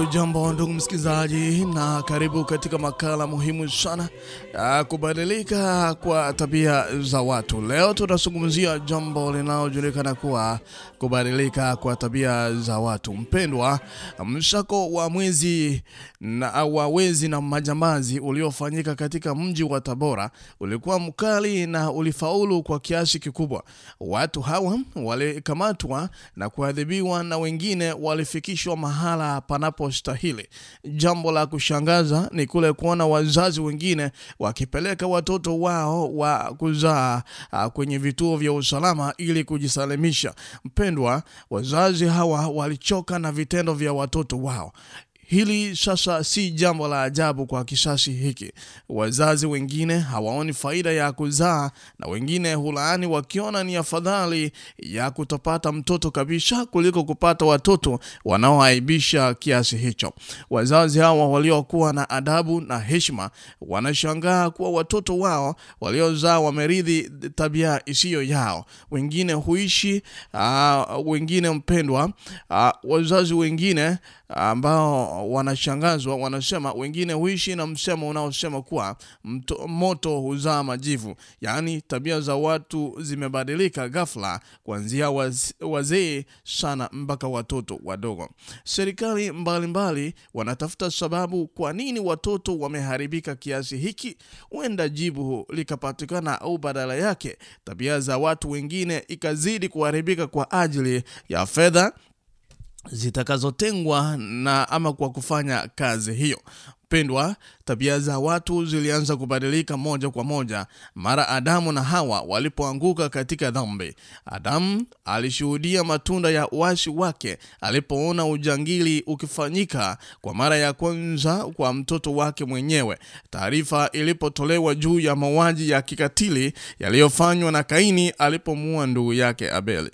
Ujambo ndugu msikilizaji, na karibu katika makala muhimu sana kubadilika kwa tabia za watu. Leo tunazungumzia jambo linalojulikana kuwa kubadilika kwa tabia za watu. Mpendwa, msako wa mwezi na wa wezi na majambazi uliofanyika katika mji wa Tabora ulikuwa mkali na ulifaulu kwa kiasi kikubwa. Watu hawa walikamatwa na kuadhibiwa na wengine walifikishwa mahala panapostahili. Jambo la kushangaza ni kule kuona wazazi wengine wakipeleka watoto wao wa kuzaa ah, kwenye vituo vya usalama ili kujisalimisha. Mpendwa, wazazi hawa walichoka na vitendo vya watoto wao. Hili sasa si jambo la ajabu kwa kisasi hiki. Wazazi wengine hawaoni faida ya kuzaa na wengine hulaani wakiona ni afadhali ya kutopata mtoto kabisa kuliko kupata watoto wanaoaibisha kiasi hicho. Wazazi hawa waliokuwa na adabu na heshima wanashangaa kuwa watoto wao waliozaa wameridhi tabia isiyo yao. Wengine huishi uh, wengine mpendwa, uh, wazazi wengine ambao wanashangazwa wanasema wengine huishi na msemo unaosema kuwa mto, moto huzaa majivu, yaani tabia za watu zimebadilika ghafla kuanzia waz, wazee sana mpaka watoto wadogo. Serikali mbalimbali wanatafuta sababu kwa nini watoto wameharibika kiasi hiki. Huenda jibu likapatikana, au badala yake tabia za watu wengine ikazidi kuharibika kwa ajili ya fedha zitakazotengwa na ama kwa kufanya kazi hiyo. Pendwa, tabia za watu zilianza kubadilika moja kwa moja mara Adamu na Hawa walipoanguka katika dhambi. Adamu alishuhudia matunda ya uasi wake alipoona ujangili ukifanyika kwa mara ya kwanza kwa mtoto wake mwenyewe. Taarifa ilipotolewa juu ya mauaji ya kikatili yaliyofanywa na Kaini alipomua ndugu yake Abeli.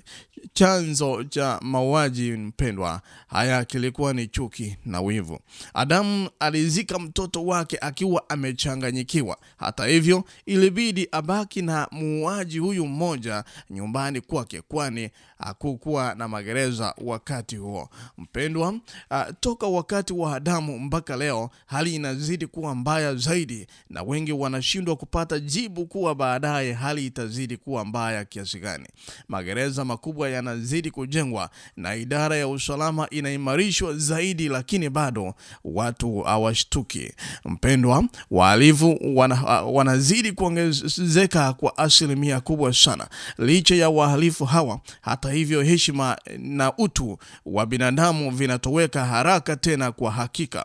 Chanzo cha mauaji mpendwa, haya kilikuwa ni chuki na wivu. Adamu alizika mtoto wake akiwa amechanganyikiwa. Hata hivyo, ilibidi abaki na muuaji huyu mmoja nyumbani kwake, kwani hakukuwa na magereza wakati huo. Mpendwa, a, toka wakati wa Adamu mpaka leo hali inazidi kuwa mbaya zaidi, na wengi wanashindwa kupata jibu kuwa baadaye hali itazidi kuwa mbaya kiasi gani. Magereza makubwa yanazidi kujengwa na idara ya usalama inaimarishwa zaidi, lakini bado watu hawashtuki. Mpendwa, wahalifu wana, wanazidi kuongezeka kwa asilimia kubwa sana. Licha ya wahalifu hawa, hata hivyo, heshima na utu wa binadamu vinatoweka haraka tena. Kwa hakika,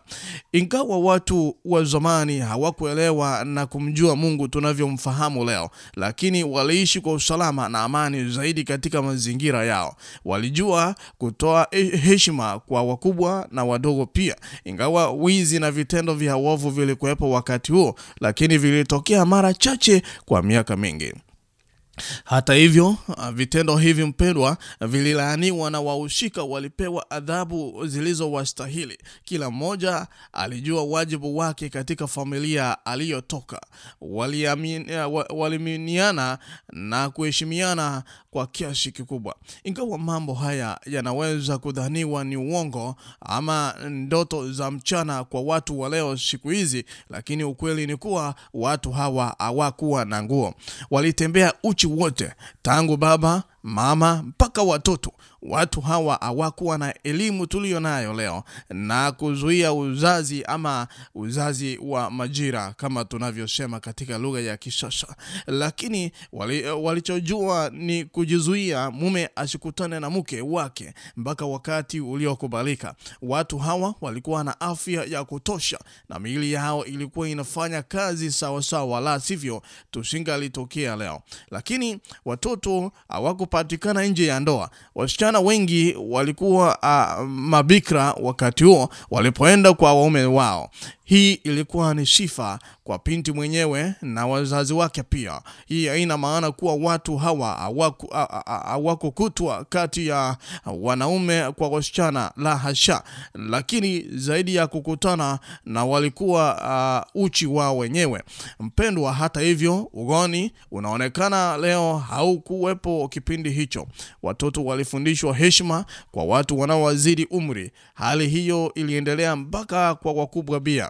ingawa watu wa zamani hawakuelewa na kumjua Mungu tunavyomfahamu leo, lakini waliishi kwa usalama na amani zaidi katika mazingira yao. Walijua kutoa heshima kwa wakubwa na wadogo pia. Ingawa wizi na vitendo vya uovu vilikuwepo wakati huo, lakini vilitokea mara chache kwa miaka mingi. Hata hivyo vitendo hivi mpendwa, vililaaniwa na wahusika walipewa adhabu zilizowastahili. Kila mmoja alijua wajibu wake katika familia aliyotoka. Waliminiana na kuheshimiana kwa kiasi kikubwa. Ingawa mambo haya yanaweza kudhaniwa ni uongo ama ndoto za mchana kwa watu wa leo siku hizi, lakini ukweli ni kuwa watu hawa hawakuwa na nguo, walitembea uchi wote, tangu baba mama mpaka watoto. Watu hawa hawakuwa na elimu tuliyo nayo leo na kuzuia uzazi ama uzazi wa majira kama tunavyosema katika lugha ya kisasa, lakini wali, walichojua ni kujizuia mume asikutane na mke wake mpaka wakati uliokubalika. Watu hawa walikuwa na afya ya kutosha na miili yao ilikuwa inafanya kazi sawasawa, la sivyo tusingalitokea leo. Lakini watoto hawaku wanapopatikana nje ya ndoa. Wasichana wengi walikuwa uh, mabikra wakati huo walipoenda kwa waume wao. Hii ilikuwa ni sifa kwa pinti mwenyewe na wazazi wake pia. Hii haina maana kuwa watu hawa hawakukutwa kati ya wanaume kwa wasichana, la hasha, lakini zaidi ya kukutana na walikuwa uh, uchi wao wenyewe. Mpendwa, hata hivyo, ugoni unaonekana leo haukuwepo kipindi hicho. Watoto walifundishwa heshima kwa watu wanaowazidi umri. Hali hiyo iliendelea mpaka kwa wakubwa pia.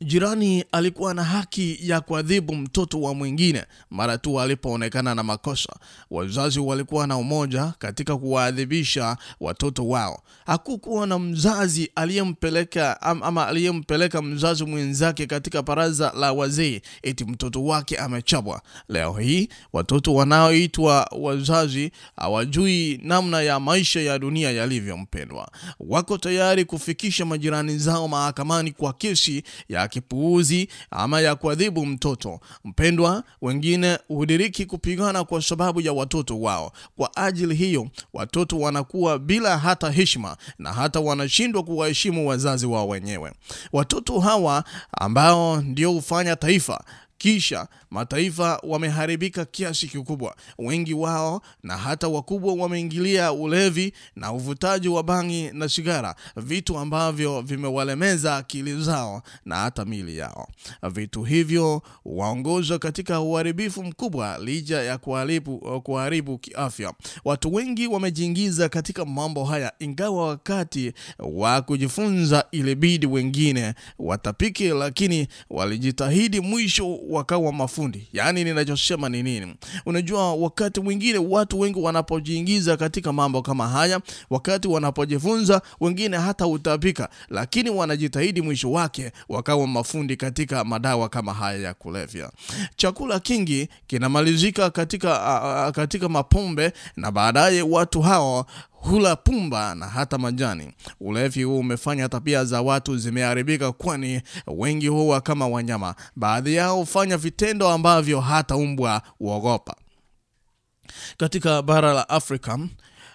Jirani alikuwa na haki ya kuadhibu mtoto wa mwingine mara tu alipoonekana na makosa. Wazazi walikuwa na umoja katika kuwaadhibisha watoto wao. Hakukuwa na mzazi aliyempeleka ama aliyempeleka mzazi mwenzake katika baraza la wazee eti mtoto wake amechabwa Leo hii watoto wanaoitwa wazazi hawajui namna ya maisha ya dunia yalivyompendwa. Wako tayari kufikisha majirani zao mahakamani kwa kesi ya kipuuzi ama ya kuadhibu mtoto. Mpendwa, wengine hudiriki kupigana kwa sababu ya watoto wao. Kwa ajili hiyo, watoto wanakuwa bila hata heshima na hata wanashindwa kuwaheshimu wazazi wao wenyewe. Watoto hawa ambao ndio hufanya taifa kisha mataifa wameharibika kiasi kikubwa. Wengi wao na hata wakubwa wameingilia ulevi na uvutaji wa bangi na sigara, vitu ambavyo vimewalemeza akili zao na hata mili yao. Vitu hivyo waongozwa katika uharibifu mkubwa, licha ya kuharibu, kuharibu kiafya. Watu wengi wamejiingiza katika mambo haya, ingawa wakati wa kujifunza ilibidi wengine watapike, lakini walijitahidi, mwisho wakawa mafundi. Yaani, ninachosema ni nini? Unajua, wakati mwingine watu wengi wanapojiingiza katika mambo kama haya, wakati wanapojifunza, wengine hata utapika, lakini wanajitahidi, mwisho wake wakawa mafundi katika madawa kama haya ya kulevya. Chakula kingi kinamalizika katika, a, a, katika mapombe na baadaye watu hao hula pumba na hata majani. Ulevi huu umefanya tabia za watu zimeharibika, kwani wengi huwa kama wanyama. Baadhi yao hufanya vitendo ambavyo hata umbwa huogopa. Katika bara la Afrika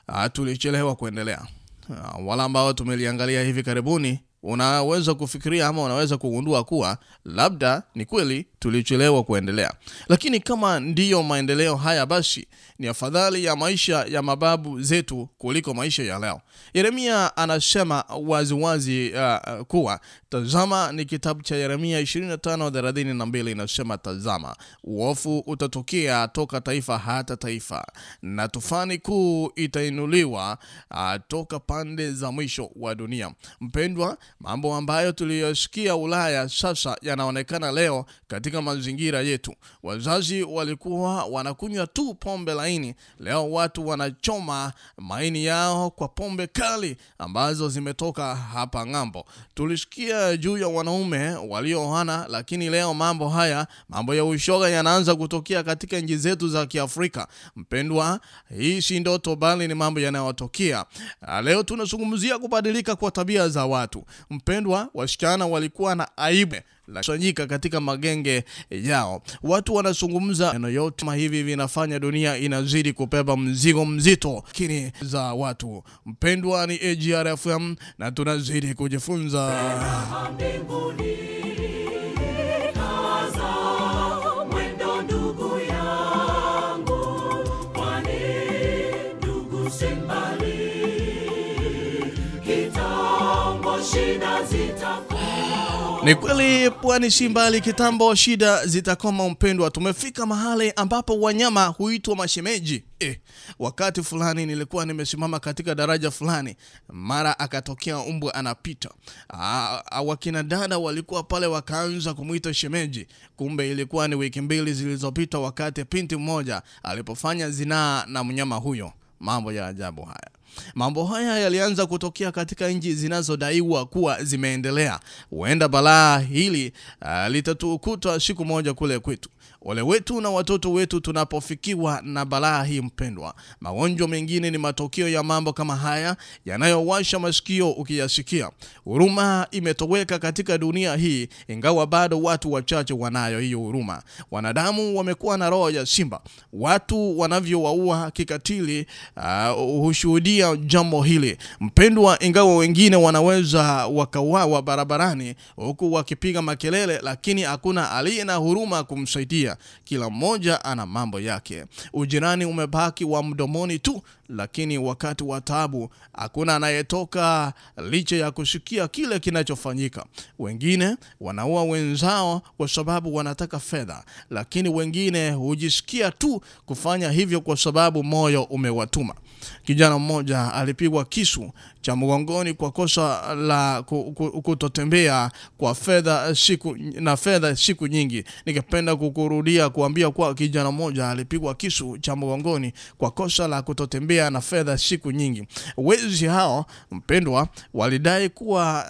uh, tulichelewa kuendelea. Uh, wala ambao tumeliangalia hivi karibuni, unaweza kufikiria ama unaweza kugundua kuwa labda ni kweli tulichelewa kuendelea, lakini kama ndiyo maendeleo haya, basi ni afadhali ya maisha ya mababu zetu kuliko maisha ya leo. Yeremia anasema waziwazi uh, kuwa tazama, ni kitabu cha Yeremia 25:32 inasema, tazama, uofu utatokea toka taifa hata taifa, na tufani kuu itainuliwa uh, toka pande za mwisho wa dunia. Mpendwa, mambo ambayo tuliyosikia Ulaya sasa yanaonekana leo katika mazingira yetu. Wazazi walikuwa wanakunywa tu pombe laini, leo watu wanachoma maini yao kwa pombe kali ambazo zimetoka hapa ng'ambo. Tulisikia juu ya wanaume walioana, lakini leo mambo haya, mambo ya ushoga yanaanza kutokea katika nchi zetu za Kiafrika. Mpendwa, hii si ndoto, bali ni mambo yanayotokea leo. Tunazungumzia kubadilika kwa tabia za watu. Mpendwa, wasichana walikuwa na aibu kusanyika katika magenge yao. Watu wanazungumza neno yote kama hivi vinafanya dunia inazidi kubeba mzigo mzito, kini za watu. Mpendwa, ni agrfm na tunazidi kujifunza. Ni kweli pwani si mbali, kitambo shida zitakoma. Mpendwa, tumefika mahali ambapo wanyama huitwa mashemeji. Eh, wakati fulani nilikuwa nimesimama katika daraja fulani, mara akatokea mbwa anapita. Wakina dada walikuwa pale wakaanza kumwita shemeji. Kumbe ilikuwa ni wiki mbili zilizopita, wakati pinti mmoja alipofanya zinaa na mnyama huyo. Mambo ya ajabu haya. Mambo haya yalianza kutokea katika nchi zinazodaiwa kuwa zimeendelea. Huenda balaa hili uh, litatukuta siku moja kule kwetu. Ole wetu na watoto wetu tunapofikiwa na balaa hii mpendwa. Magonjwa mengine ni matokeo ya mambo kama haya yanayowasha masikio ukiyasikia. Huruma imetoweka katika dunia hii, ingawa bado watu wachache wanayo hiyo huruma. Wanadamu wamekuwa na roho ya simba. Watu wanavyowaua kikatili uh, hushuhudia jambo hili mpendwa, ingawa wengine wanaweza wakawawa barabarani huku wakipiga makelele, lakini hakuna aliye na huruma kumsaidia. Kila mmoja ana mambo yake. Ujirani umebaki wa mdomoni tu, lakini wakati wa taabu hakuna anayetoka licha ya kushikia kile kinachofanyika. Wengine wanaua wenzao kwa sababu wanataka fedha, lakini wengine hujisikia tu kufanya hivyo kwa sababu moyo umewatuma. Kijana mmoja alipigwa kisu cha mgongoni kwa kosa la ku- ku- kutotembea kwa fedha siku na fedha siku nyingi. Ningependa kukurudia kuambia kwa kijana mmoja alipigwa kisu cha mgongoni kwa kosa la kutotembea na fedha siku nyingi. Wezi hao mpendwa, walidai kuwa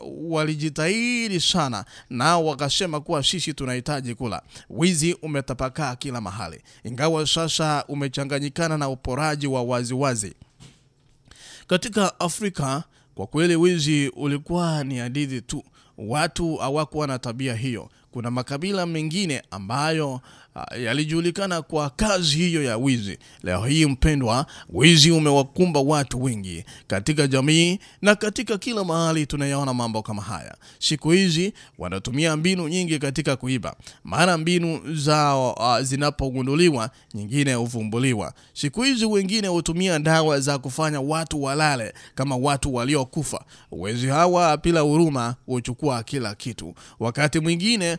uh, uh, walijitahidi sana, na wakasema kuwa sisi tunahitaji kula. Wizi umetapakaa kila mahali, ingawa sasa umechanganyikana na uporaji wa waziwazi wazi. Katika Afrika kwa kweli wizi ulikuwa ni hadithi tu. Watu hawakuwa na tabia hiyo. Kuna makabila mengine ambayo uh, yalijulikana kwa kazi hiyo ya wizi. Leo hii mpendwa, wizi umewakumba watu wengi katika jamii na katika kila mahali tunayaona mambo kama haya. Siku hizi wanatumia mbinu nyingi katika kuiba. Mara mbinu zao uh, zinapogunduliwa, nyingine huvumbuliwa. Siku hizi wengine hutumia dawa za kufanya watu walale kama watu waliokufa. Wezi hawa bila huruma huchukua kila kitu. Wakati mwingine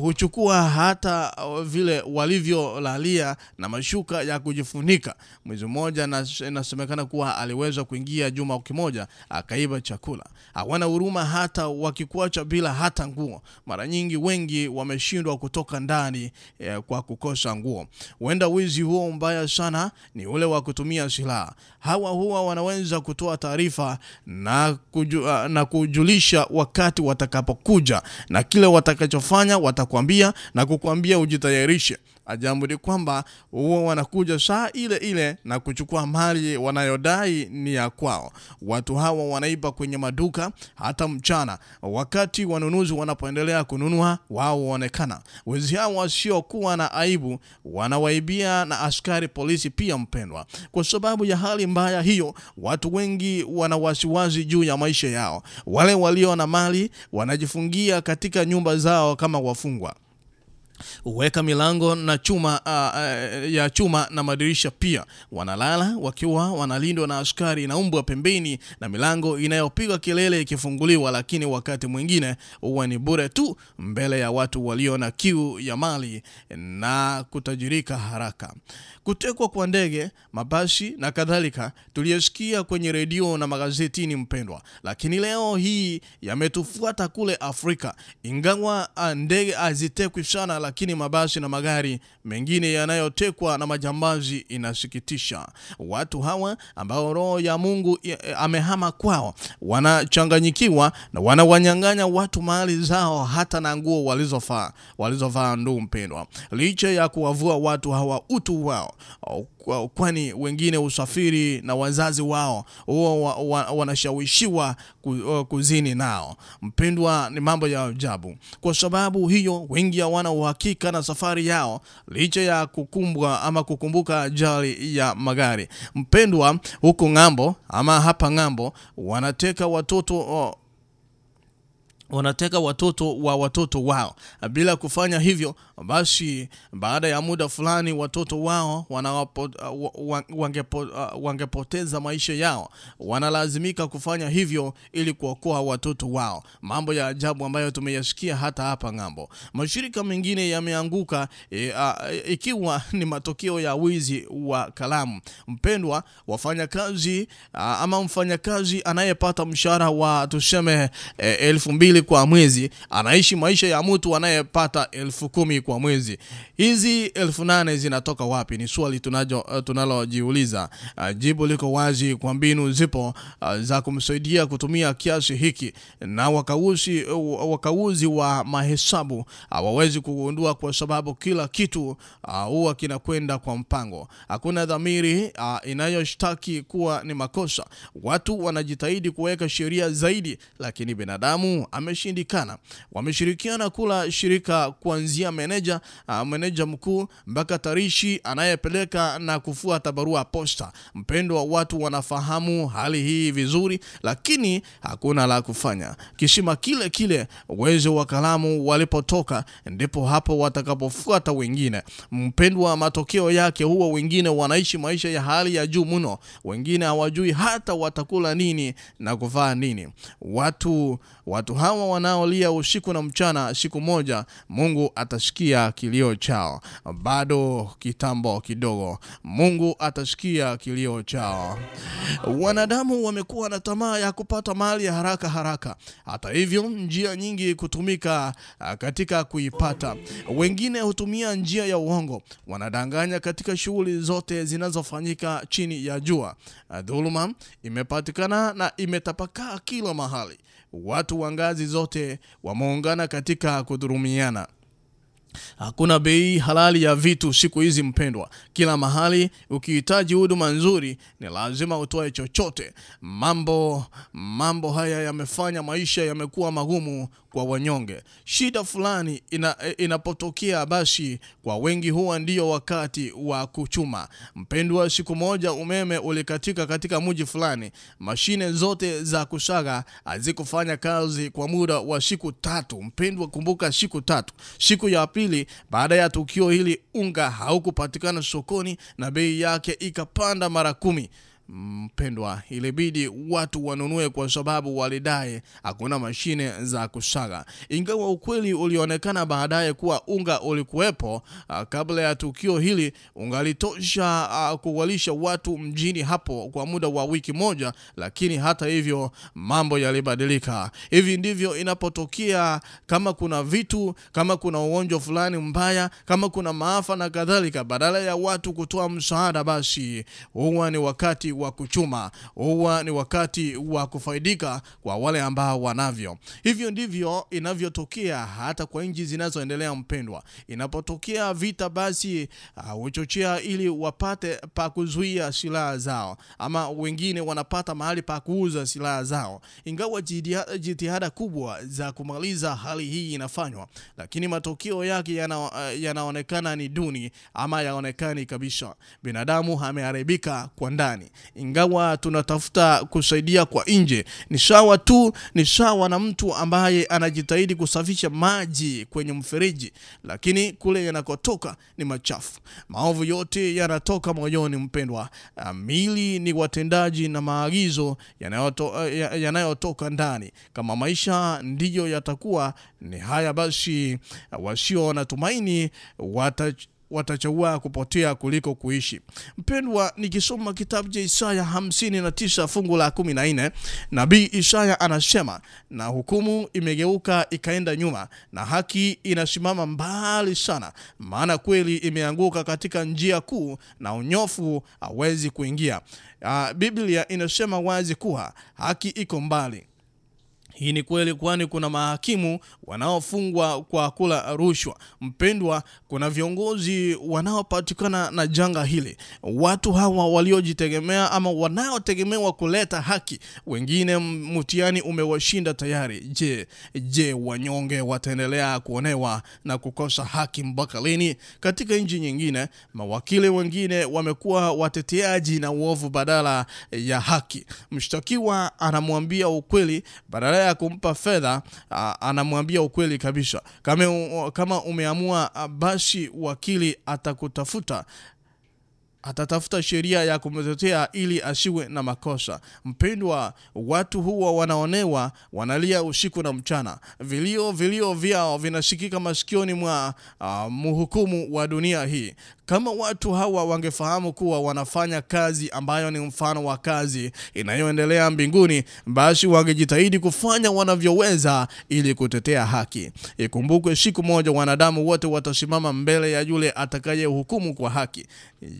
huchukua hata vile walivyolalia na mashuka ya kujifunika. Mwezi mmoja inasemekana kuwa aliweza kuingia juma kimoja akaiba chakula. Hawana huruma hata wakikuacha bila hata nguo. Mara nyingi wengi wameshindwa kutoka ndani eh, kwa kukosa nguo. Huenda wizi huo mbaya sana ni ule wa kutumia silaha. Hawa huwa wanaweza kutoa taarifa na, kuju, uh, na kujulisha wakati watakapokuja na kile watakachofanya watakwambia na kukwambia ujitayarishe. Ajabu ni kwamba huwa wanakuja saa ile ile na kuchukua mali wanayodai ni ya kwao. Watu hawa wanaiba kwenye maduka hata mchana, wakati wanunuzi wanapoendelea kununua, wao huonekana. Wezi hawa wasiokuwa na aibu wanawaibia na askari polisi pia, mpendwa. Kwa sababu ya hali mbaya hiyo, watu wengi wana wasiwasi juu ya maisha yao. Wale walio na mali wanajifungia katika nyumba zao kama wafungwa huweka milango na chuma uh, ya chuma na madirisha pia. Wanalala wakiwa wanalindwa na askari na mbwa pembeni na milango inayopiga kelele ikifunguliwa, lakini wakati mwingine huwa ni bure tu mbele ya watu walio na kiu ya mali na kutajirika haraka. Kutekwa kwa ndege, mabasi na kadhalika tuliyosikia kwenye redio na magazetini, mpendwa, lakini leo hii yametufuata kule Afrika. Ingawa ah, ndege hazitekwi sana, lakini mabasi na magari mengine yanayotekwa na majambazi inasikitisha. Watu hawa ambao roho ya Mungu eh, amehama kwao wanachanganyikiwa na wanawanyang'anya watu mali zao hata na nguo walizovaa walizovaa. Ndugu mpendwa, licha ya kuwavua watu hawa utu wao kwani wengine usafiri na wazazi wao huwa wa, wa, wanashawishiwa kuzini nao. Mpendwa, ni mambo ya ajabu. Kwa sababu hiyo, wengi hawana uhakika na safari yao licha ya kukumbwa ama kukumbuka ajali ya magari. Mpendwa, huko ng'ambo ama hapa ng'ambo wanateka watoto oh, wanateka watoto wa watoto wao. Bila kufanya hivyo, basi baada ya muda fulani watoto wao wanawapo, wa- wa- wangepo, wangepoteza maisha yao. Wanalazimika kufanya hivyo ili kuokoa watoto wao. Mambo ya ajabu ambayo tumeyasikia hata hapa ng'ambo. Mashirika mengine yameanguka e, ikiwa ni matokeo ya wizi wa kalamu. Mpendwa, wafanyakazi ama mfanyakazi anayepata mshahara wa tuseme e, elfu mbili kwa mwezi anaishi maisha ya mtu anayepata elfu kumi kwa mwezi. Hizi elfu nane zinatoka wapi? Ni swali tunajo uh, tunalojiuliza. Uh, jibu liko wazi kwa mbinu zipo uh, za kumsaidia kutumia kiasi hiki, na wakauzi, uh, wakauzi wa mahesabu hawawezi uh, kugundua, kwa sababu kila kitu huwa uh, kinakwenda kwa mpango. Hakuna dhamiri uh, inayoshtaki kuwa ni makosa. Watu wanajitahidi kuweka sheria zaidi, lakini binadamu ameshindikana. Wameshirikiana kula shirika kuanzia meneja uh, meneja mkuu mpaka tarishi anayepeleka na kufuata barua posta. Mpendo wa watu wanafahamu hali hii vizuri, lakini hakuna la kufanya. Kishima kile kile uwezo wa kalamu walipotoka, ndipo hapo watakapofuata wengine. Mpendwa, matokeo yake huwa wengine wanaishi maisha ya hali ya juu mno, wengine hawajui hata watakula nini na kuvaa nini. Watu watu hawa wanaolia usiku na mchana, siku moja Mungu atasikia kilio chao. Bado kitambo kidogo, Mungu atasikia kilio chao. Wanadamu wamekuwa na tamaa ya kupata mali ya haraka haraka. Hata hivyo, njia nyingi kutumika katika kuipata. Wengine hutumia njia ya uongo, wanadanganya katika shughuli zote zinazofanyika chini ya jua. Dhuluma imepatikana na imetapakaa kila mahali. Watu wa ngazi zote wameungana katika kudhulumiana. Hakuna bei halali ya vitu siku hizi mpendwa. Kila mahali ukihitaji huduma nzuri ni lazima utoe chochote. Mambo mambo haya yamefanya maisha yamekuwa magumu kwa wanyonge. Shida fulani ina, inapotokea basi kwa wengi huwa ndio wakati wa kuchuma. Mpendwa, siku moja umeme ulikatika katika mji fulani. Mashine zote za kusaga hazikufanya kazi kwa muda wa siku tatu. Mpendwa, kumbuka siku tatu. Siku ya pili baada ya tukio hili unga haukupatikana sokoni na bei yake ikapanda mara kumi. Mpendwa, ilibidi watu wanunue kwa sababu walidai hakuna mashine za kusaga. Ingawa ukweli ulionekana baadaye kuwa unga ulikuwepo uh, kabla ya tukio hili, ungalitosha uh, kuwalisha watu mjini hapo kwa muda wa wiki moja, lakini hata hivyo mambo yalibadilika. Hivi ndivyo inapotokea, kama kuna vitu, kama kuna ugonjwa fulani mbaya, kama kuna maafa na kadhalika, badala ya watu kutoa msaada, basi huwa ni wakati wa kuchuma, huwa ni wakati wa kufaidika kwa wale ambao wanavyo. Hivyo ndivyo inavyotokea hata kwa nchi zinazoendelea. Mpendwa, inapotokea vita, basi huchochea uh, ili wapate pa kuzuia silaha zao, ama wengine wanapata mahali pa kuuza silaha zao. Ingawa jitihada kubwa za kumaliza hali hii inafanywa, lakini matokeo yake yana, uh, yanaonekana ni duni ama yaonekani kabisa. Binadamu ameharibika kwa ndani ingawa tunatafuta kusaidia kwa nje, ni sawa tu, ni sawa na mtu ambaye anajitahidi kusafisha maji kwenye mfereji, lakini kule yanakotoka ni machafu. Maovu yote yanatoka moyoni, mpendwa. Mili ni watendaji na maagizo yanayotoka yanayotoka ndani. Kama maisha ndiyo yatakuwa ni haya, basi wasio na tumaini wata watachagua kupotea kuliko kuishi. Mpendwa, nikisoma kitabu cha Isaya 59 fungu la 14, nabii Isaya anasema, na hukumu imegeuka ikaenda nyuma, na haki inasimama mbali sana, maana kweli imeanguka katika njia kuu, na unyofu hawezi kuingia. Uh, Biblia inasema wazi kuwa haki iko mbali. Hii ni kweli, kwani kuna mahakimu wanaofungwa kwa kula rushwa. Mpendwa, kuna viongozi wanaopatikana na janga hili. Watu hawa waliojitegemea ama wanaotegemewa kuleta haki, wengine mtihani umewashinda tayari. Je, je, wanyonge wataendelea kuonewa na kukosa haki mpaka lini? Katika nchi nyingine, mawakili wengine wamekuwa wateteaji na uovu badala ya haki. Mshtakiwa anamwambia ukweli badala ya kumpa fedha, anamwambia ukweli kabisa. Kama, kama umeamua basi wakili atakutafuta atatafuta sheria ya kumtetea ili asiwe na makosa. Mpendwa, watu huwa wanaonewa, wanalia usiku na mchana, vilio vilio vyao vinasikika masikioni mwa uh, mhukumu wa dunia hii. Kama watu hawa wangefahamu kuwa wanafanya kazi ambayo ni mfano wa kazi inayoendelea mbinguni, basi wangejitahidi kufanya wanavyoweza ili kutetea haki. Ikumbukwe, siku moja wanadamu wote watasimama mbele ya yule atakayehukumu kwa haki.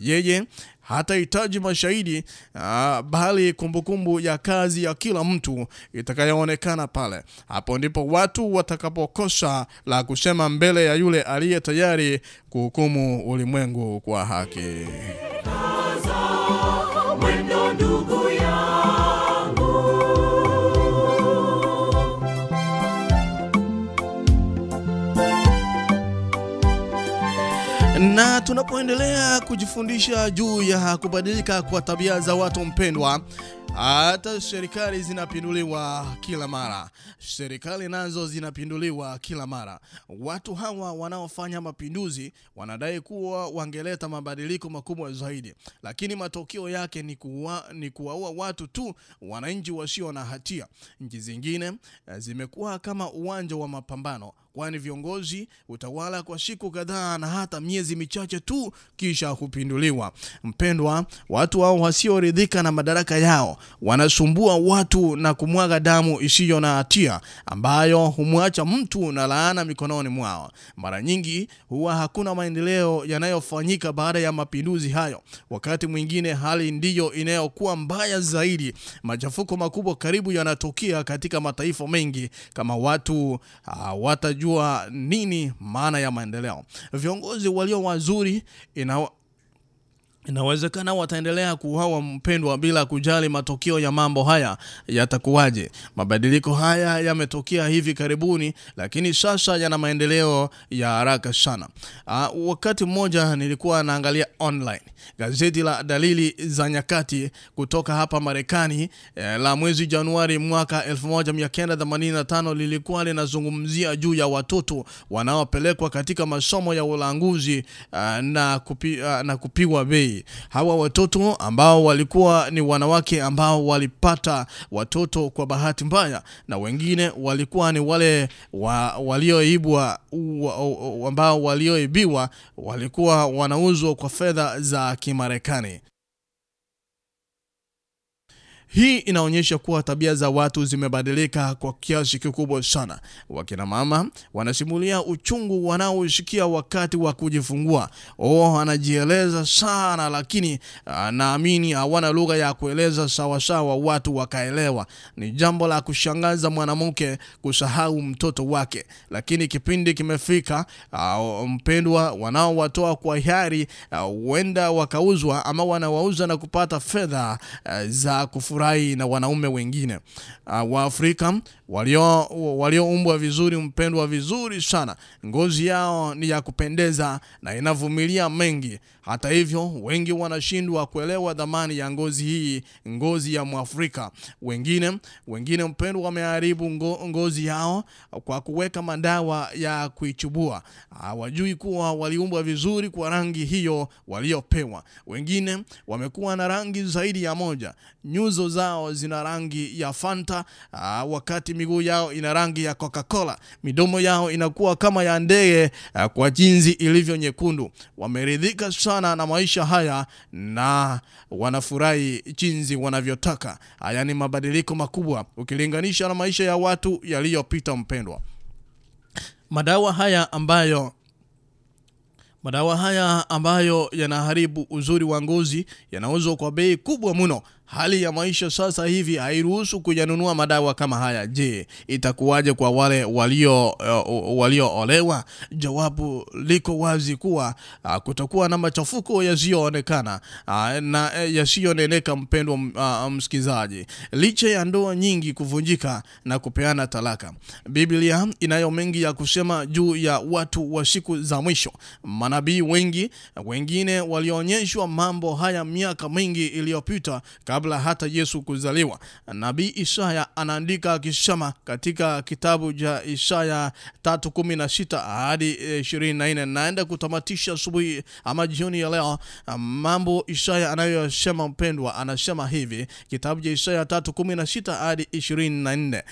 Yeye hatahitaji mashahidi uh, bali kumbukumbu ya kazi ya kila mtu itakayoonekana pale. Hapo ndipo watu watakapokosa la kusema mbele ya yule aliye tayari kuhukumu ulimwengu kwa haki. Na tunapoendelea kujifundisha juu ya kubadilika kwa tabia za watu mpendwa, hata serikali zinapinduliwa kila mara. Serikali nazo zinapinduliwa kila mara. Watu hawa wanaofanya mapinduzi wanadai kuwa wangeleta mabadiliko makubwa zaidi, lakini matokeo yake ni kuwa, ni kuwaua watu tu, wananchi wasio na hatia. Nchi zingine eh, zimekuwa kama uwanja wa mapambano kwani viongozi utawala kwa siku kadhaa na hata miezi michache tu kisha kupinduliwa. Mpendwa, watu hao wasioridhika na madaraka yao wanasumbua watu na kumwaga damu isiyo na hatia ambayo humwacha mtu na laana mikononi mwao. Mara nyingi huwa hakuna maendeleo yanayofanyika baada ya mapinduzi hayo. Wakati mwingine hali ndiyo inayokuwa mbaya zaidi. Machafuko makubwa karibu yanatokea katika mataifa mengi kama watu hawatajua nini maana ya maendeleo. Viongozi walio wazuri ina Inawezekana wataendelea kuuawa mpendwa, bila kujali matokeo ya mambo haya yatakuwaje. Mabadiliko haya yametokea hivi karibuni, lakini sasa yana maendeleo ya haraka sana. Uh, wakati mmoja nilikuwa naangalia online gazeti la Dalili za Nyakati kutoka hapa Marekani eh, la mwezi Januari mwaka 1985 lilikuwa linazungumzia juu ya watoto wanaopelekwa katika masomo ya ulanguzi uh, na, kupi, uh, na kupigwa bei hawa watoto ambao walikuwa ni wanawake ambao walipata watoto kwa bahati mbaya, na wengine walikuwa ni wale wa, walioibwa ambao walioibiwa walikuwa wanauzwa kwa fedha za Kimarekani. Hii inaonyesha kuwa tabia za watu zimebadilika kwa kiasi kikubwa sana. Wakina mama wanasimulia uchungu wanaoshikia wakati wa kujifungua. Oh, anajieleza sana, lakini ah, naamini hawana lugha ya kueleza sawasawa watu wakaelewa. Ni jambo la kushangaza mwanamke kusahau mtoto wake, lakini kipindi kimefika, Uh, mpendwa, wanaowatoa kwa hiari ah, huenda wakauzwa ama wanawauza na kupata fedha uh, za kufurahi na wanaume wengine. Uh, wa Afrika walio walioumbwa vizuri, mpendwa, vizuri sana, ngozi yao ni ya kupendeza na inavumilia mengi. Hata hivyo, wengi wanashindwa kuelewa dhamani ya ngozi hii, ngozi ya Mwafrika. Wengine wengine, mpendwa, wameharibu ngo, ngozi yao kwa kuweka madawa ya kuichubua. Hawajui kuwa waliumbwa vizuri kwa rangi hiyo waliopewa. Wengine wamekuwa na rangi zaidi ya moja. Nyuso zao zina rangi ya Fanta, aa, wakati miguu yao ina rangi ya Coca-Cola. Midomo yao inakuwa kama ya ndege aa, kwa jinsi ilivyo nyekundu. Wameridhika sana na maisha haya na wanafurahi jinsi wanavyotaka. Haya ni mabadiliko makubwa ukilinganisha na maisha ya watu yaliyopita, mpendwa. Madawa haya ambayo madawa haya ambayo yanaharibu uzuri wa ngozi yanauzwa kwa bei kubwa mno. Hali ya maisha sasa hivi hairuhusu kujanunua madawa kama haya. Je, itakuwaje kwa wale walio uh, walioolewa? Jawabu liko wazi kuwa uh, kutakuwa na machafuko yasiyoonekana uh, na uh, yasiyoneneka. Mpendwa uh, msikizaji, licha ya ndoa nyingi kuvunjika na kupeana talaka, Biblia inayo mengi ya kusema juu ya watu wa siku za mwisho. Manabii wengi wengine walionyeshwa mambo haya miaka mingi iliyopita kabla hata Yesu kuzaliwa. Nabii Isaya anaandika akisema katika kitabu cha Isaya 3:16 hadi 24. Naenda kutamatisha asubuhi ama jioni ya leo mambo Isaya anayosema. Mpendwa, anasema hivi, kitabu cha Isaya 3:16 hadi 24.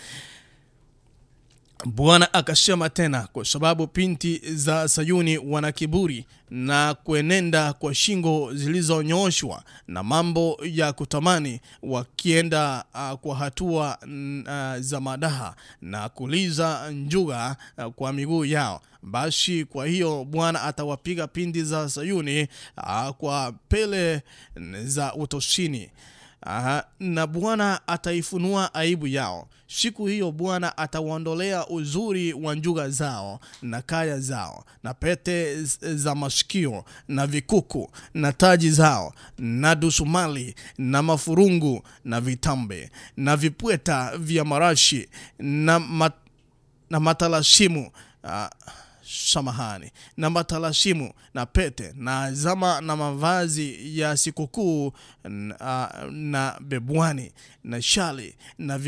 Bwana akasema tena, kwa sababu pinti za Sayuni wana kiburi na kuenenda kwa shingo zilizonyooshwa na mambo ya kutamani, wakienda uh, kwa hatua uh, za madaha na kuliza njuga uh, kwa miguu yao. Basi kwa hiyo Bwana atawapiga binti za Sayuni uh, kwa pele za utoshini. Aha, na Bwana ataifunua aibu yao. Siku hiyo Bwana atawaondolea uzuri wa njuga zao na kaya zao na pete za masikio na vikuku na taji zao na dusumali na mafurungu na vitambe na vipweta vya marashi na, mat, na matalasimu uh, samahani na matalasimu na pete na zama na mavazi ya sikukuu na, na bebwani na shali na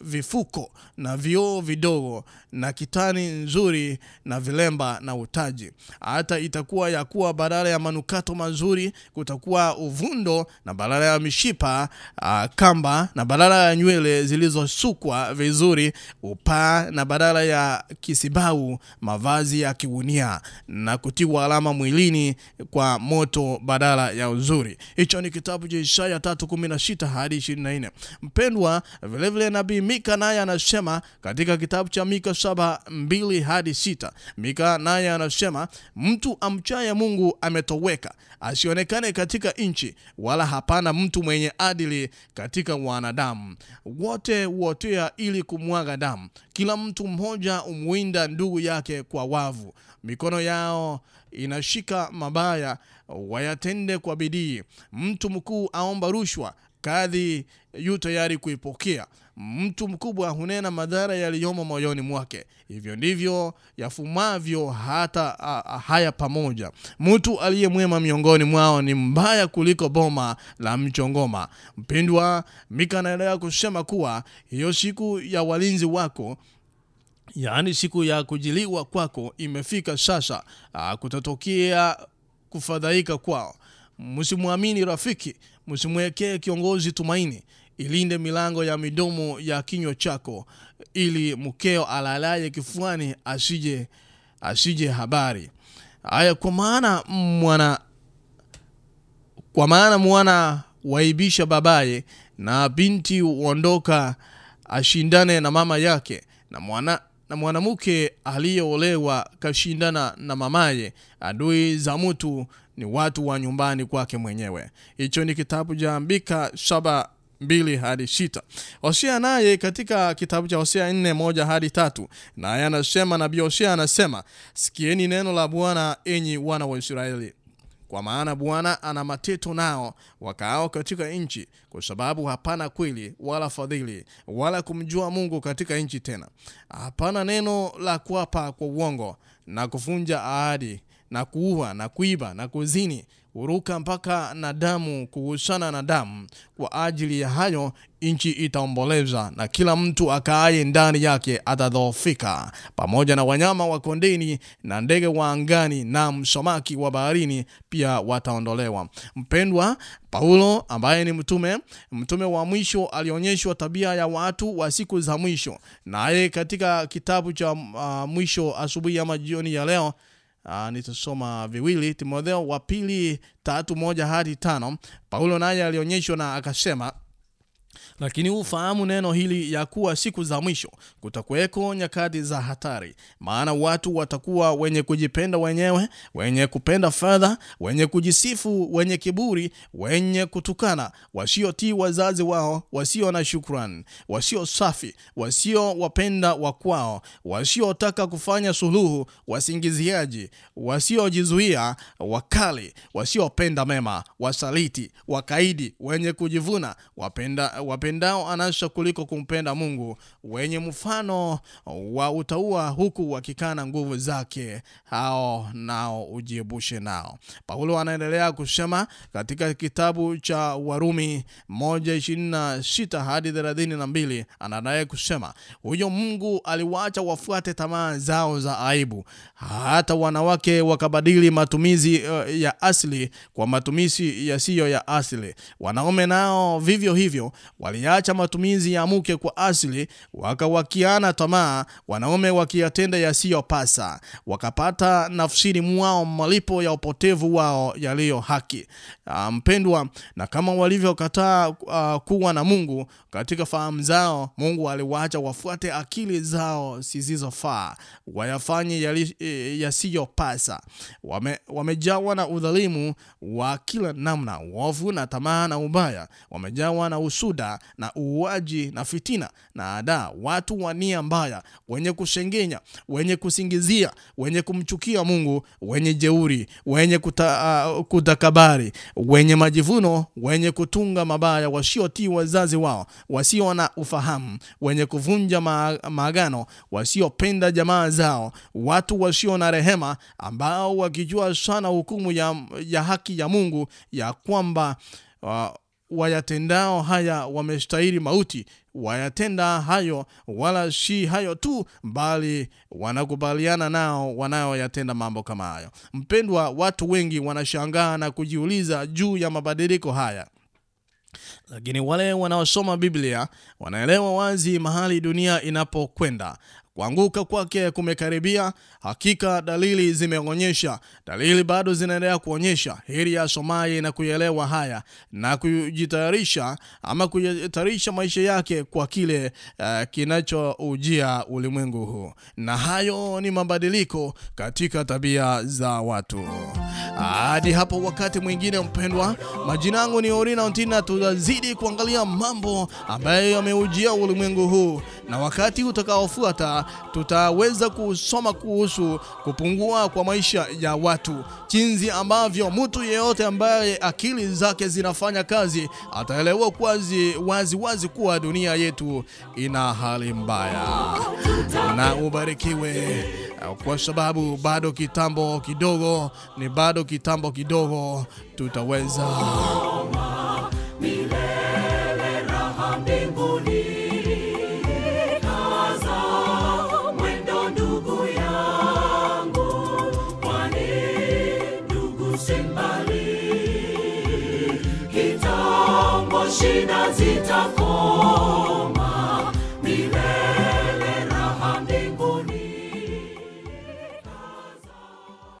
vifuko na vioo vidogo na kitani nzuri na vilemba na utaji. Hata itakuwa ya kuwa badala ya manukato mazuri kutakuwa uvundo, na badala ya mishipa a, kamba, na badala ya nywele zilizosukwa vizuri upaa, na badala ya kisibau mavazi ya kiunia, na kutiwa alama mwilini kwa moto badala ya uzuri. Hicho ni kitabu cha Isaya 3:16 hadi 24. Mpendwa, vilevile nabii Mika naye anasema katika kitabu cha Mika 7:2 hadi 6. Mika naye anasema mtu amchaye Mungu ametoweka, asionekane katika nchi, wala hapana mtu mwenye adili katika wanadamu. Wote wotea ili kumwaga damu, kila mtu mmoja umwinda ndugu yake kwa wavu. Mikono yao inashika mabaya, wayatende kwa bidii. Mtu mkuu aomba rushwa, kadhi yu tayari kuipokea. Mtu mkubwa hunena madhara yaliyomo moyoni mwake, hivyo ndivyo yafumavyo hata a, a, haya pamoja. Mtu aliye mwema miongoni mwao ni mbaya kuliko boma la mchongoma. mpindwa Mika anaendelea kusema kuwa hiyo siku ya walinzi wako yaani siku ya kujiliwa kwako imefika sasa. Uh, kutatokea kufadhaika kwao. Msimwamini rafiki, msimwekee kiongozi tumaini. Ilinde milango ya midomo ya kinywa chako, ili mkeo alalaye kifuani asije asije habari haya. Kwa maana mwana kwa maana mwana waibisha babaye, na binti uondoka ashindane na mama yake, na mwana na mwanamke aliyeolewa kashindana na mamaye. Adui za mtu ni watu wa nyumbani kwake mwenyewe. Hicho ni kitabu cha Mika saba mbili hadi sita. Hosea naye katika kitabu cha Hosea nne moja hadi tatu naye anasema, nabii Hosea anasema, sikieni neno la Bwana enyi wana wa Israeli, kwa maana Bwana ana mateto nao wakaao katika nchi, kwa sababu hapana kweli wala fadhili wala kumjua Mungu katika nchi tena. Hapana neno la kuapa kwa uongo na kufunja ahadi na kuua na kuiba na kuzini, huruka mpaka na damu, kugusana na damu. Kwa ajili ya hayo nchi itaomboleza, na kila mtu akaaye ndani yake atadhoofika, pamoja na wanyama wa kondeni na ndege wa angani na msomaki wa baharini pia wataondolewa. Mpendwa, Paulo ambaye ni mtume mtume wa mwisho alionyeshwa tabia ya watu wa siku za mwisho, naye katika kitabu cha uh, mwisho asubuhi ama jioni ya leo Uh, nitasoma viwili Timotheo wa pili tatu moja hadi tano. Paulo naye alionyeshwa na akasema lakini ufahamu neno hili ya kuwa siku za mwisho. Kutakuweko nyakati za hatari, maana watu watakuwa wenye kujipenda wenyewe, wenye kupenda fedha, wenye kujisifu, wenye kiburi, wenye kutukana, wasiotii wazazi wao, wasio na shukrani, wasio safi, wasio wapenda wakwao, wasiotaka kufanya suluhu, wasingiziaji, wasiojizuia, wakali, wasiopenda mema, wasaliti, wakaidi, wenye kujivuna, wapenda wapendao anasha kuliko kumpenda Mungu, wenye mfano wa utaua, huku wakikana nguvu zake, hao nao ujiebushe nao. Paulo anaendelea kusema katika kitabu cha Warumi 1:26 hadi 32, anadai kusema huyo Mungu aliwacha wafuate tamaa zao za aibu, hata wanawake wakabadili matumizi uh, ya asili kwa matumizi yasiyo ya asili. Wanaume nao vivyo hivyo waliacha matumizi ya mke kwa asili, wakawakiana tamaa, wanaume wakiyatenda yasiyopasa, wakapata nafsini mwao malipo ya upotevu wao yaliyo haki. Ah, mpendwa, na kama walivyokataa uh, kuwa na Mungu katika fahamu zao, Mungu aliwaacha wafuate akili zao zisizofaa, wayafanye eh, yasiyopasa. Wame, wamejawa na udhalimu wa kila namna, uovu na tamaa na ubaya. Wamejawa na usuda na uuaji na fitina na ada, watu wania mbaya, wenye kushengenya, wenye kusingizia, wenye kumchukia Mungu, wenye jeuri, wenye kuta, uh, kutakabari, wenye majivuno, wenye kutunga mabaya, wasiotii wazazi wao, wasio na ufahamu, wenye kuvunja maagano, wasiopenda jamaa zao, watu wasio na rehema, ambao wakijua sana hukumu ya, ya haki ya Mungu ya kwamba uh, wayatendao haya wamestahili mauti, wayatenda hayo, wala si hayo tu, bali wanakubaliana nao wanaoyatenda mambo kama hayo. Mpendwa, watu wengi wanashangaa na kujiuliza juu ya mabadiliko haya lakini wale wanaosoma Biblia wanaelewa wazi mahali dunia inapokwenda. Kuanguka kwake kumekaribia. Hakika dalili zimeonyesha, dalili bado zinaendelea kuonyesha. Heri ya asomaye na kuelewa haya na kujitayarisha ama kujitayarisha maisha yake kwa kile uh, kinachoujia ulimwengu huu, na hayo ni mabadiliko katika tabia za watu. Hadi hapo wakati mwingine, mpendwa, majina yangu ni Orina Ontina, tutazidi kuangalia mambo ambayo yameujia ulimwengu huu, na wakati utakaofuata tutaweza kusoma kuhusu kupungua kwa maisha ya watu, jinsi ambavyo mtu yeyote ambaye akili zake zinafanya kazi ataelewa kwazi wazi wazi kuwa dunia yetu ina hali mbaya. Na ubarikiwe kwa sababu bado kitambo kidogo, ni bado kitambo kidogo tutaweza shida zitakoma.